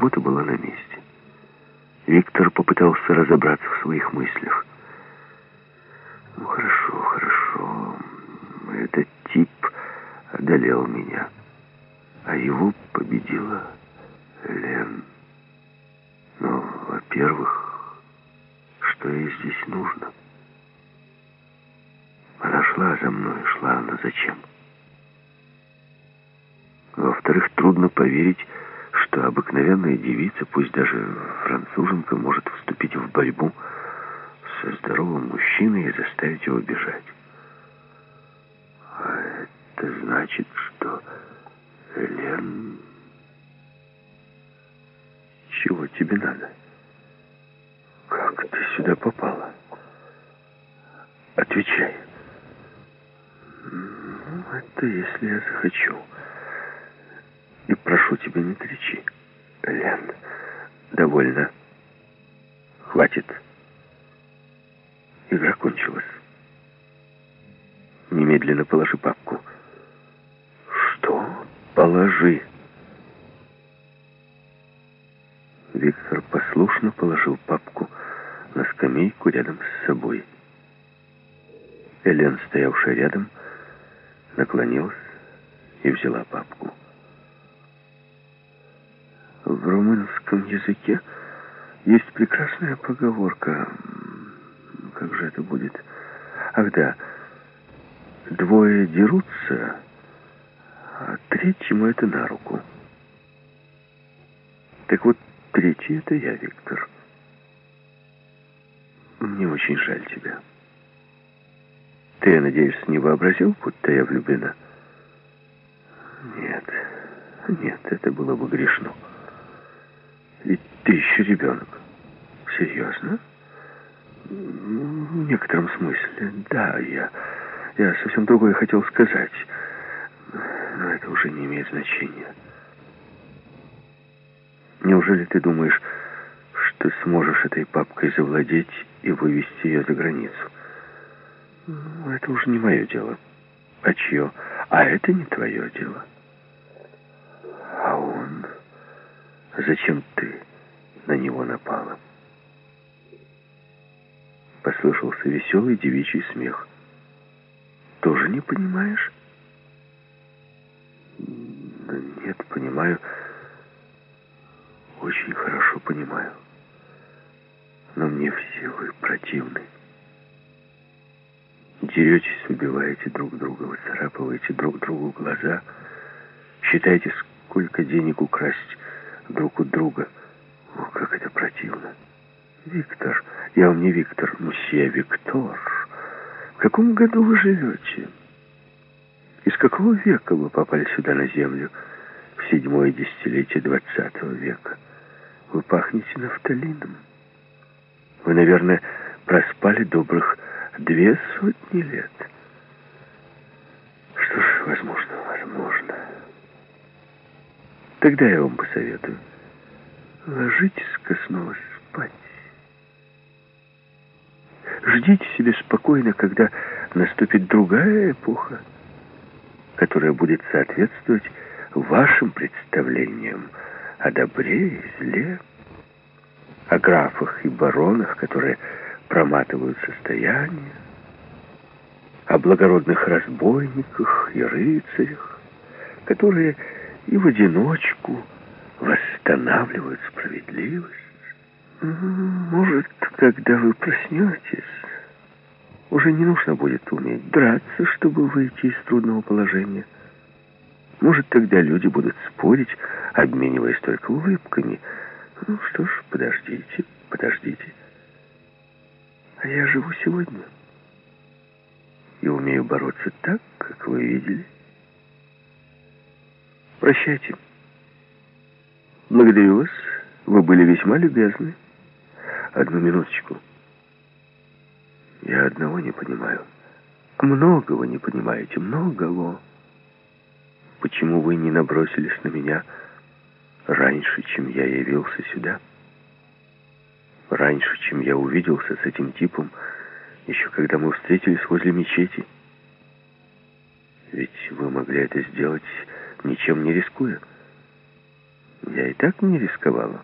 Работа была на месте. Виктор попытался разобраться в своих мыслях. Ну, хорошо, хорошо. Этот тип одолел меня. А его победила Лен. Но, во-первых, что ей здесь нужно? Она шла за мной, шла она зачем? Во-вторых, трудно поверить, что обыкновенная девица, пусть даже француженка, может вступить в борьбу со здоровым мужчиной и заставить его бежать. А это значит, что Элен... Чего тебе надо? Как ты сюда попала? Отвечай. Ну, это если я захочу. И прошу тебя, не кричи. Лен, довольно. Хватит. Игра кончилась. Немедленно положи папку. Что? Положи. Виктор послушно положил папку на скамейку рядом с собой. Элен, стоявшая рядом, наклонилась и взяла папку. В румынском языке есть прекрасная поговорка. Как же это будет? Ах да, двое дерутся, а третьему это на руку. Так вот, третий это я, Виктор. Мне очень жаль тебя. Ты, я надеюсь, не вообразил, будто я влюблена? Нет, нет, это было бы грешно. Ведь ты еще ребенок. Серьезно? В некотором смысле, да, я, я совсем другое хотел сказать. Но это уже не имеет значения. Неужели ты думаешь, что сможешь этой папкой завладеть и вывести ее за границу? Ну, это уже не мое дело. А чье? А это не твое дело. А он... Зачем ты на него напала? Послышался веселый девичий смех. Тоже не понимаешь? Да нет, понимаю. Очень хорошо понимаю. Но мне все вы противны. Деретесь, убиваете друг друга, выцарапываете друг другу глаза. Считаете, сколько денег украсть друг у друга. О, как это противно. Виктор, я вам не Виктор, мсье Виктор. В каком году вы живете? Из какого века вы попали сюда на землю? В седьмое десятилетие двадцатого века. Вы пахнете нафталином. Вы, наверное, проспали добрых две сотни лет. Что ж, возможно. Тогда я вам посоветую. Ложитесь-ка снова спать. Ждите себе спокойно, когда наступит другая эпоха, которая будет соответствовать вашим представлениям о добре и зле, о графах и баронах, которые проматывают состояние, о благородных разбойниках и рыцарях, которые и в одиночку восстанавливают справедливость. Может, когда вы проснетесь, уже не нужно будет уметь драться, чтобы выйти из трудного положения. Может, тогда люди будут спорить, обмениваясь только улыбками. Ну что ж, подождите, подождите. А я живу сегодня. И умею бороться так, как вы видели. Прощайте. Благодарю вас. Вы были весьма любезны. Одну минуточку. Я одного не понимаю. Многого не понимаете, многого. Почему вы не набросились на меня раньше, чем я явился сюда? Раньше, чем я увиделся с этим типом, еще когда мы встретились возле мечети? Ведь вы могли это сделать ничем не рискуя. Я и так не рисковала.